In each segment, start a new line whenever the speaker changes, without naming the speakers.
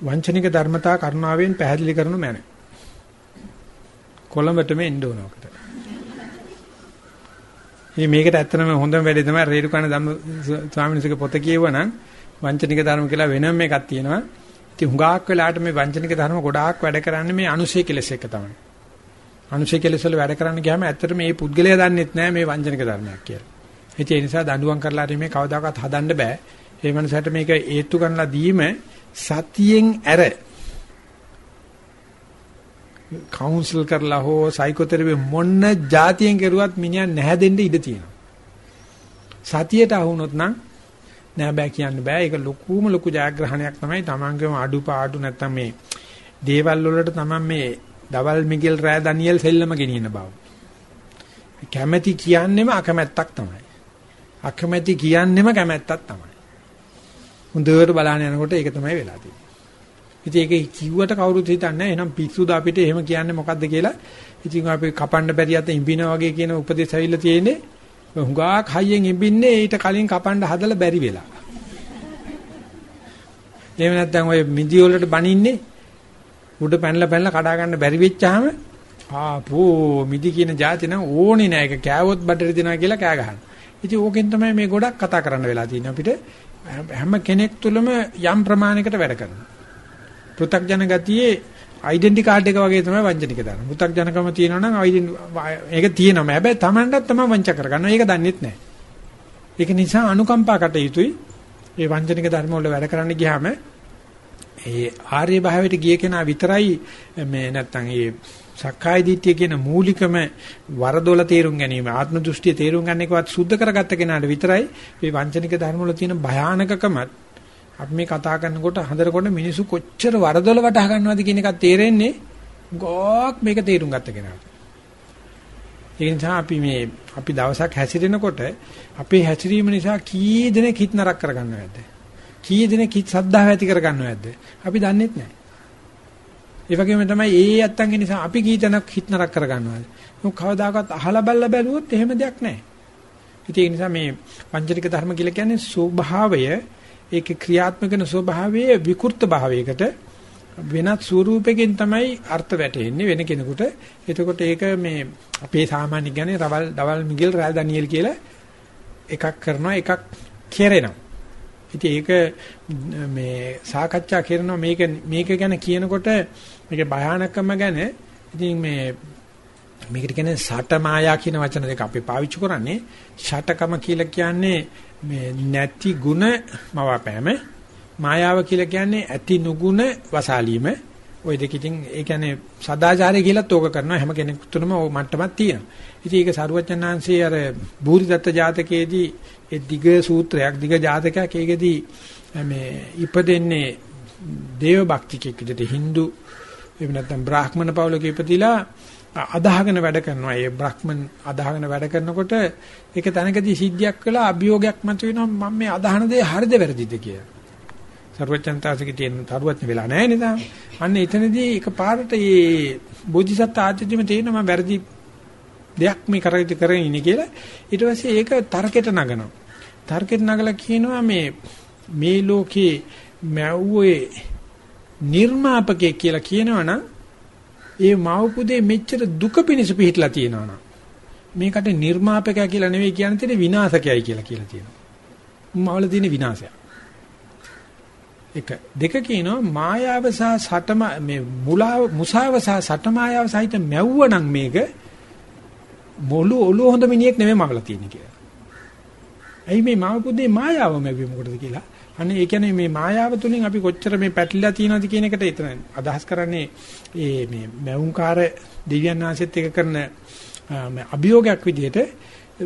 වංචනික ධර්මතා කරුණාවෙන් පැහැදිලි කරනු මැන. කොළඹටම එන්න ඕන ඔකට. ඉතින් මේකට ඇත්තටම හොඳම වැඩේ තමයි රේරුකාණ ධම්ම ස්වාමීන් වහන්සේගේ පොත කියවනම් වංචනික ධර්ම කියලා වෙනම එකක් තියෙනවා. ඉතින් හුඟක් වෙලාවට මේ වංචනික ධර්ම ගොඩාක් වැඩ කරන්නේ මේ අනුශය කෙලස් එක තමයි. අනුශය කෙලස් වල වැඩ කරන්න ගියාම ඇත්තට මේ පුද්ගලයා දන්නෙත් නෑ මේ වංචනික ධර්මයක් කියලා. ඉතින් ඒ නිසා දඬුවම් කරලා හරි මේ කවදාකවත් හදන්න බෑ. ඒ මනසට මේක ඒත්තු ගන්නලා දීම සතියෙන් ඇර කවුන්සල් කරලා හෝ සයිකෝതെරපි මොන්න જાතියෙන් කරුවත් මිනිහා නැහැදෙන්න ඉඩ තියෙනවා. සතියට අහුනොත් නම් නෑ බෑ කියන්න බෑ. ඒක ලොකුම ලොකු ජයග්‍රහණයක් තමයි තමන්ගේම අඩුපාඩු නැත්තම් මේ දේවල් වලට තමන් මේ දවල් මිගෙල් රෑ ඩැනියෙල් සෙල්ලම ගෙනියන බව. කැමැති කියන්නෙම අකමැත්තක් තමයි. අකමැති කියන්නෙම කැමැත්තක් තමයි. හොඳට බලන්න යනකොට ඒක තමයි වෙලා තියෙන්නේ. ඉතින් ඒක කිව්වට කවුරුත් හිතන්නේ එහෙනම් පිස්සුද අපිට එහෙම කියන්නේ මොකද්ද කියලා. ඉතින් අපි කපන්න බැරි අත ඉඹිනා වගේ කියන උපදේශ ඇවිල්ලා තියෙන්නේ. හුඟක් හයියෙන් ඉඹින්නේ ඊට කලින් කපන්න හදලා බැරි වෙලා. එහෙම නැත්නම් ඔය මිදි වලට බනින්නේ උඩ පැනලා පැනලා කඩා ගන්න බැරි වෙච්චාම ආපෝ මිදි කියන જાති නම් ඕනේ නෑ ඒක කෑවොත් බඩට දෙනවා කියලා කෑ ගහන. ඉතින් ඕකෙන් තමයි මේ ගොඩක් කතා කරන්න වෙලා තියෙන්නේ අපිට හැම කෙනෙක් තුළම යම් ප්‍රමාණයකට වැඩ කරනවා. පෘථග්ජන ගතියේ ඩෙන්ටි කාඩ් එක වගේ තමයි වංචනික දාන. පෘථග්ජනකම තියෙනවා නම් ඒක තියෙනවා. හැබැයි Tamanටත් තමයි වංච කරගන්නවා. ඒක දන්නෙත් නැහැ. ඒක නිසා අනුකම්පා කටයුතුයි. මේ වංචනික ධර්ම වල වැඩ කරන්න ගියාම ඒ ආර්ය භාවයට ගිය කෙනා විතරයි මේ නැත්තම් ඒ සක්කාය දිට්ඨිය කියන මූලිකම වරදොල තේරුම් ගැනීම ආත්ම දෘෂ්ටිය තේරුම් ගන්න එකවත් සුද්ධ කරගත්ත කෙනාට විතරයි මේ වංචනික ධර්ම වල තියෙන භයානකකමත් අපි මේ කතා කරනකොට හදරකොට මිනිස්සු කොච්චර වරදොල වටහා ගන්නවද කියන එකත් තේරෙන්නේ ගොක් මේක තේරුම් ගත්ත කෙනාට. ඒ නිසා අපි මේ අපි දවසක් හැසිරෙනකොට අපේ හැසිරීම නිසා කී දෙනෙක් හිත නරක කරගන්නවද? කී දෙනෙක් හිත සද්ධාව ඇති කරගන්නවද? අපි දන්නේ නැහැ. ඒ වගේම තමයි ඒ ඇත්තන්ගේ නිසා අපි කී දෙනෙක් හිත නරක කරගන්නවද? මොකද කවදාකවත් අහලා බල්ලා බැලුවොත් එහෙම දෙයක් නැහැ. ඉතින් ඒ නිසා මේ පංචනික ධර්ම කියලා කියන්නේ ස්වභාවය ඒකේ ක්‍රියාත්මක වෙන ස්වභාවයේ විකෘත භාවයකට වෙනත් ස්වරූපයකින් තමයි අර්ථ වැටෙන්නේ වෙන කෙනෙකුට. එතකොට ඒක මේ අපේ සාමාන්‍ය කියන්නේ රවල් දවල් මිගිල් රාල් ඩැනියෙල් කියලා එකක් කරනවා එකක් කෙරෙනවා. ඉතින් ඒක මේ සාකච්ඡා කරනවා මේක මේක ගැන කියනකොට මේකේ භයානකම ගැන ඉතින් මේ මේකට කියන්නේ ෂට මායා කියන වචන දෙක අපි පාවිච්චි කරන්නේ. ෂටකම කියලා කියන්නේ මේ නැති ಗುಣ මවාපෑම. මායාව කියලා කියන්නේ ඇති නුගුණ වසාලීම. ওই දෙක ඉතින් ඒ කියන්නේ සදාචාරය කියලාත් ඕක කරනවා හැම කෙනෙක් තුනම ඕ මට්ටමක් තියෙනවා. ඉතින් ඒක සරුවචනාංශයේ අර බුරිදත්ත ජාතකයේදී ඒ දිග සූත්‍රයක් දිග ජාතකයක් ඒකෙදී මේ ඉපදෙන්නේ දේව භක්තිකෙක් විදිහට Hindu එහෙම නැත්නම් බ්‍රාහ්මණ පවුලක ඉපදිලා අදාහගෙන වැඩ කරනවා. ඒ බ්‍රාහ්මණ අදාහගෙන වැඩ කරනකොට ඒක තැනකදී සිද්ධියක් වෙලා අභියෝගයක් මතුවෙනවා මම මේ අදාහන දේ හරිද වැරදිද කියලා. සර්වචන්තාසිකේ තියෙන තරුවත් වෙලා නැහැ නේද? අන්න එතනදී එකපාරට මේ බෝධිසත්ව ආත්‍යජිම තේරෙනවා මම වැරදි දෙයක් මේ කරගෙන කරගෙන ඉන්නේ කියලා. ඊට පස්සේ ඒක තර්කයට නගනවා. තර්කයට නගලා කියනවා මේ මේ ලෝකේ මැව්වේ නිර්මාපකයෙක් කියලා කියනවනම් ඒ මව්පුදේ මෙච්චර දුක පිණිස පිහිටලා තියෙනවනම් මේකට නිර්මාපකයා කියලා නෙවෙයි කියන්නේ තියෙන විනාශකයයි කියලා කියලා තියෙනවා. මවල තියෙන විනාශය. එක දෙක කියනවා මායාව සහ සටම මේ මුලාව මුසාව සහ සට මායාව සහිත මැව්වනම් මේක මොළු ඔළුව හොඳ මිනිහෙක් නෙමෙයි මවල තියෙන්නේ කියලා. ඇයි මේ මාවපුදේ මායාව මැව්වේ මොකටද කියලා? අනේ ඒ කියන්නේ මේ මායාව තුලින් අපි කොච්චර මේ පැටලිලා තියෙනවද කියන එකට එතන අදහස් කරන්නේ ඒ මේ මෞංකාර දෙවියන් වහන්සේත් එක කරන අභියෝගයක් විදිහට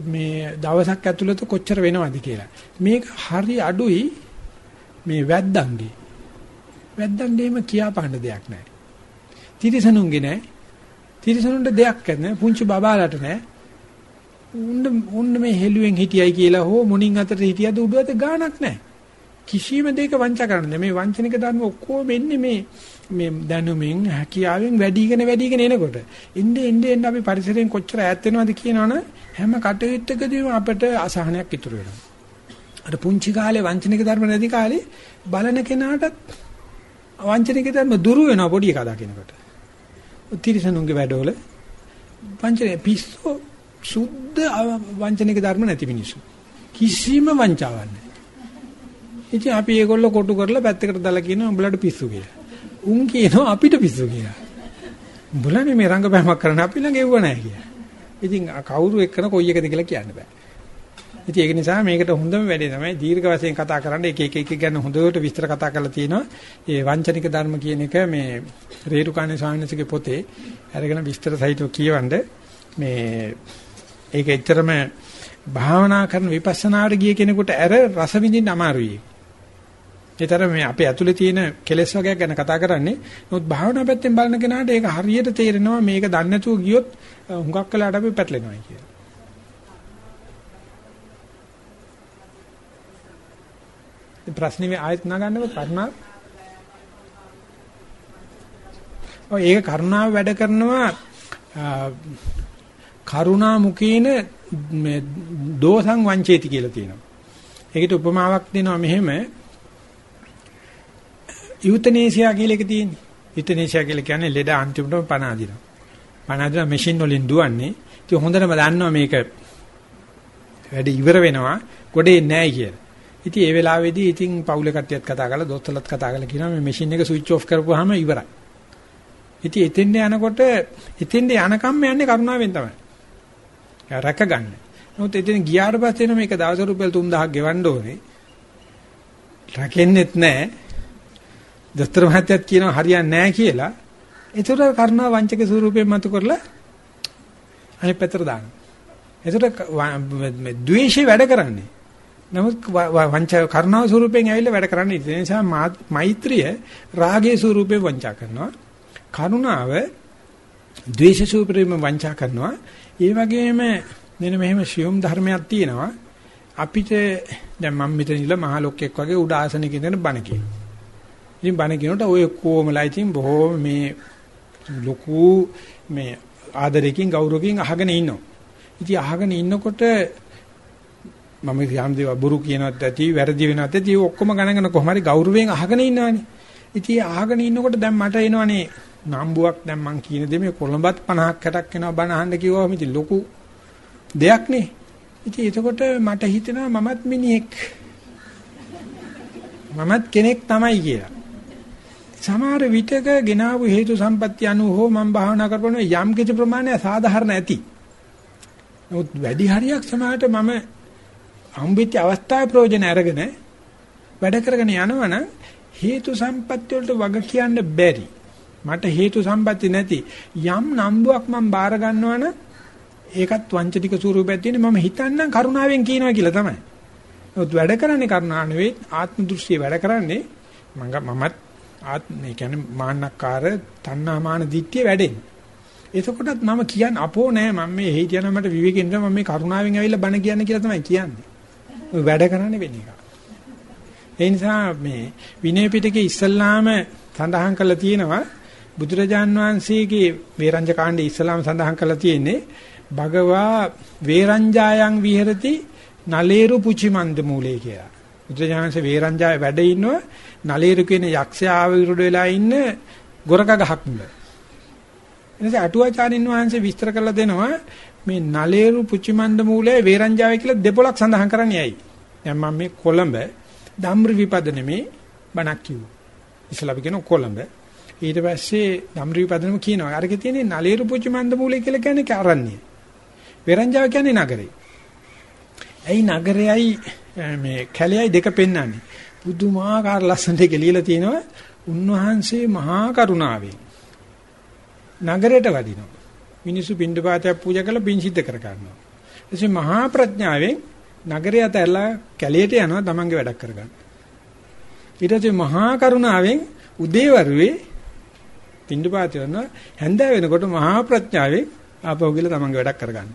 මේ දවසක් ඇතුළත කොච්චර වෙනවද කියලා. මේක හරි අඩුයි මේ වැද්දන්ගේ. වැද්දන්ගේම කියාපාන්න දෙයක් නැහැ. තිරිසනුන්ගේ නැහැ. තිරිසනුන්ට දෙයක් නැහැ. පුංචි බබාලට නැහැ. උන්න උන්න මේ හෙළුවෙන් හිටියයි කියලා හෝ මුණින් අතට හිටියද උඩ අත ගාණක් නැහැ. කිසියම් දෙයක වංචා කරන්නේ මේ වංචනික ධර්ම ඔක්කොම එන්නේ මේ මේ දැනුමින් හැකියාවෙන් වැඩිගෙන වැඩිගෙන එනකොට ඉන්නේ ඉන්නේ අපි පරිසරයෙන් කොච්චර ඈත් වෙනවද කියනවනේ හැම කටයුත්තකදීම අපිට අසහනයක් ඉතුරු වෙනවා. අර පුංචි කාලේ වංචනික ධර්ම නැති කාලේ බලන කෙනාටත් වංචනික ධර්ම දුරු වෙනවා පොඩි එකා දකින්නකොට. තිරිසනුන්ගේ වැඩවල වංචනේ පිස්සෝ සුද්ධ වංචනික ධර්ම නැති මිනිස්සු. කිසිම වංචාවක් නැහැ. ඉතින් අපි ඒගොල්ලෝ කොටු කරලා පැත්තකට දාලා කියනවා උඹලට පිස්සු කියලා. උන් කියනවා අපිට පිස්සු කියලා. උඹලනේ මේ රංගපෑමක් කරන්න අපි ළඟ එව්ව නැහැ කියලා. ඉතින් කවුරු එක්කන කොයි එකද කියලා කියන්න බෑ. ඉතින් ඒක නිසා මේකට හොඳම වැඩේ තමයි දීර්ඝ වශයෙන් කතා කරන්න එක එක එක ගැන හොඳට විස්තර කතා කරලා තියෙනවා. ඒ වංචනික ධර්ම කියන එක මේ රේරුකාණේ ස්වාමීන් වහන්සේගේ පොතේ අරගෙන විස්තර සහිතව කියවන්න මේ ඒක ඇත්තරම භාවනා කරන විපස්සනාවට ගිය කෙනෙකුට ඇර රස විඳින්න අමාරුයි. ඒතර මේ අපේ ඇතුලේ තියෙන කෙලෙස් වර්ගයක් ගැන කතා කරන්නේ. නමුත් භාවනා පැත්තෙන් බලන කෙනාට ඒක හරියට තේරෙනවා මේක දන්නේ නැතුව ගියොත් හුඟක් වෙලාට අපි පැටලෙනවා කියලා. ප්‍රශ්නේ ආයෙත් නගන්නකො කරුණා. ඔය ඒක කරුණාව වැඩ කරනවා කරුණා මුකේන මේ දෝසං වංචේති කියලා තියෙනවා. ඒකට උපමාවක් දෙනවා මෙහෙම යුතනේසියා කියලා එක තියෙන්නේ. යුතනේසියා කියලා කියන්නේ ලෙඩ අන්තිමටම පණ අදිනවා. පණ අදිනවා මැෂින් වලින් දුවන්නේ. ඉතින් හොඳටම දන්නවා මේක වැඩ ඉවර වෙනවා. ගොඩේ නැහැ කියලා. ඉතින් ඒ වෙලාවේදී ඉතින් පවුලේ කට්ටියත් කතා කරලා දොස්තරලත් කතා කරලා කියනවා මේ මැෂින් එක ස්විච් ඔෆ් කරපුවාම ඉවරයි. ඉතින් එතෙන්ට යනකොට එතෙන්ට යනකම් යන්නේ කරුණාවෙන් තමයි. රැක ගන්න. නමුත් එතන ගියාට පස්සේ එන මේක දවස් රුපියල් 3000ක් ගෙවන්න ඕනේ. රැකෙන්නෙත් නැහැ. දොස්තර මහත්තයත් කියනවා හරියන්නේ නැහැ කියලා. ඒතර කරුණා වංචක ස්වරූපයෙන් මතු කරලා අනිත් පැත්තට දානවා. ඒතර ද්වේෂය වැඩ කරන්නේ. නමුත් වංච කරුණාව ස්වරූපයෙන් ඇවිල්ලා වැඩ කරන්නේ. ඒ නිසා මෛත්‍රිය රාගයේ ස්වරූපයෙන් වංචා කරනවා. කරුණාව ද්වේෂ ස්වරූපයෙන් වංචා කරනවා. ඒ වගේම මෙන්න මෙහෙම ශියුම් ධර්මයක් තියෙනවා. අපිට දැන් මම මෙතන ඉඳලා මහ ලොක්ෙක් වගේ උඩ ආසනෙක ඉඳන් බණ කියනවා. ඉතින් බණ කියනකොට ඔය කොමලා ඉතින් බොහෝ මේ ලොකු මේ ආදරයෙන් ගෞරවයෙන් අහගෙන ඉන්නවා. ඉතින් අහගෙන ඉන්නකොට මම යම් දේවල් බොරු කියනවත් ඇති වැරදි වෙනවත් ඇති ඔක්කොම ගණගෙන කොහොම හරි ගෞරවයෙන් අහගෙන ඉන්නවනේ. ඉතින් අහගෙන ඉන්නකොට දැන් මට එනවනේ නම්බුවක් දැන් මං කියන දේ මේ කොළඹත් 50ක් 60ක් වෙනවා බණ අහන්න කිව්වම ඉතින් ලොකු දෙයක් නේ. ඉතින් එතකොට මට හිතෙනවා මමත් මිනිහෙක්. මමත් කෙනෙක් තමයි කියලා. සමහර විටක ගෙනාවු හේතු සම්පත්‍ය අනුව හෝ මම භාවනා කරපුවම යම් කිසි ප්‍රමාණයක් සාධාරණ ඇති. නමුත් වැඩි හරියක් සමහරට මම හම්බෙච්ච අවස්ථාවේ ප්‍රයෝජන අරගෙන වැඩ කරගෙන යනවනම් හේතු සම්පත්‍ය වලට වග කියන්න බැරි. මට හේතු සම්පatti නැති යම් නම්බුවක් මම බාර ගන්නවනම් ඒකත් වංචනික ස්වරූපයක් තියෙන මම හිතන්නම් කරුණාවෙන් කියනවා කියලා තමයි. නමුත් වැඩ කරන්නේ කරුණා නෙවෙයි ආත්ම දෘෂ්ටිය වැඩ කරන්නේ මම මමත් ආත්ම ඒ කියන්නේ මාන්නකාර තණ්හා මාන දිට්ඨිය වැඩෙන්නේ. එතකොටත් මම කියන්නේ අපෝ නෑ මම මේ හේතියන මට විවේකෙන් මම මේ කරුණාවෙන් ඇවිල්ලා බණ කියන්නේ කියලා තමයි කියන්නේ. ඔය වැඩ කරන්නේ වෙන එක. ඒ නිසා මේ විනය පිටකේ ඉස්සල්ලාම සඳහන් කරලා තියෙනවා බුදුරජාන් වහන්සේගේ වේරංජ කාණ්ඩේ ඉස්සලාම සඳහන් කරලා තියෙන්නේ භගවා වේරංජායන් විහෙරති නලේරු පුචිමන්ද මූලේ කියලා. බුදුරජාණන්සේ වේරංජාය වැඩ ඉන්නව නලේරු කියන යක්ෂයා විරුද්ධ වෙලා ඉන්න ගොරක ගහක් මුල. එනිසා අටුවාචාරින් වහන්සේ විස්තර කරලා දෙනවා මේ නලේරු පුචිමන්ද මූලයේ වේරංජාය කියලා දෙපොලක් සඳහන් කරන්නේ ඇයි? දැන් මම මේ කොළඹ ධම්ර විපද නෙමේ බණක් කිව්වා. ඉස්සලා අපි කියන කොළඹ ඊට පස්සේ ධම්රි පදනම කියනවා. අරකේ තියෙන්නේ නලේරු පුචි මන්ද මූලය කියලා කියන්නේ කාරණ්‍ය. වෙරංජාව කියන්නේ නගරේ. ඇයි නගරයයි මේ කැලෙයි දෙක පෙන්වන්නේ. පුදුමාකාර ලස්සනට ගෙලියලා තිනවා. උන්වහන්සේ මහා කරුණාවෙන් නගරයට වදිනවා. මිනිස්සු පින්ඩපාතයක් පූජා කරලා පින් සිද්ධ කර ගන්නවා. එසේ මහා ප්‍රඥාවෙන් නගරය ඇතැරලා කැලේට යනවා තමන්ගේ වැඩක් කරගන්න. ඊට පස්සේ මහා කරුණාවෙන් උදේවරුේ පින්ඩපාත කරනවා හැන්දෑ වෙනකොට මහා ප්‍රඥාවෙන් ආපහු ගිහලා තමන්ගේ වැඩක් කරගන්න.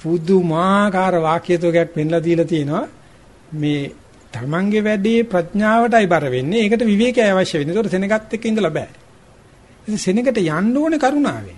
පුදුමාකාර වාක්‍යතෝගයක් පෙන්ලා දීලා තියෙනවා මේ තමන්ගේ වැඩේ ප්‍රඥාවටයි බර වෙන්නේ. ඒකට විවේකය අවශ්‍ය වෙන්නේ. ඒකට සෙනගත් එක්ක ඉඳලා බෑ. ඉතින් සෙනගට යන්න ඕනේ කරුණාවෙන්.